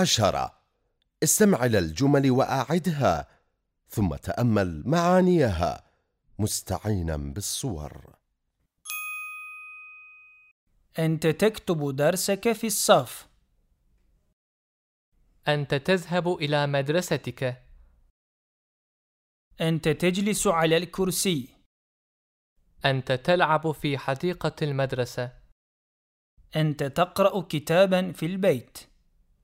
عشرة. استمع إلى الجمل وأعدها ثم تأمل معانيها مستعينا بالصور. أنت تكتب درسك في الصف. أنت تذهب إلى مدرستك. أنت تجلس على الكرسي. أنت تلعب في حديقة المدرسة. أنت تقرأ كتابا في البيت.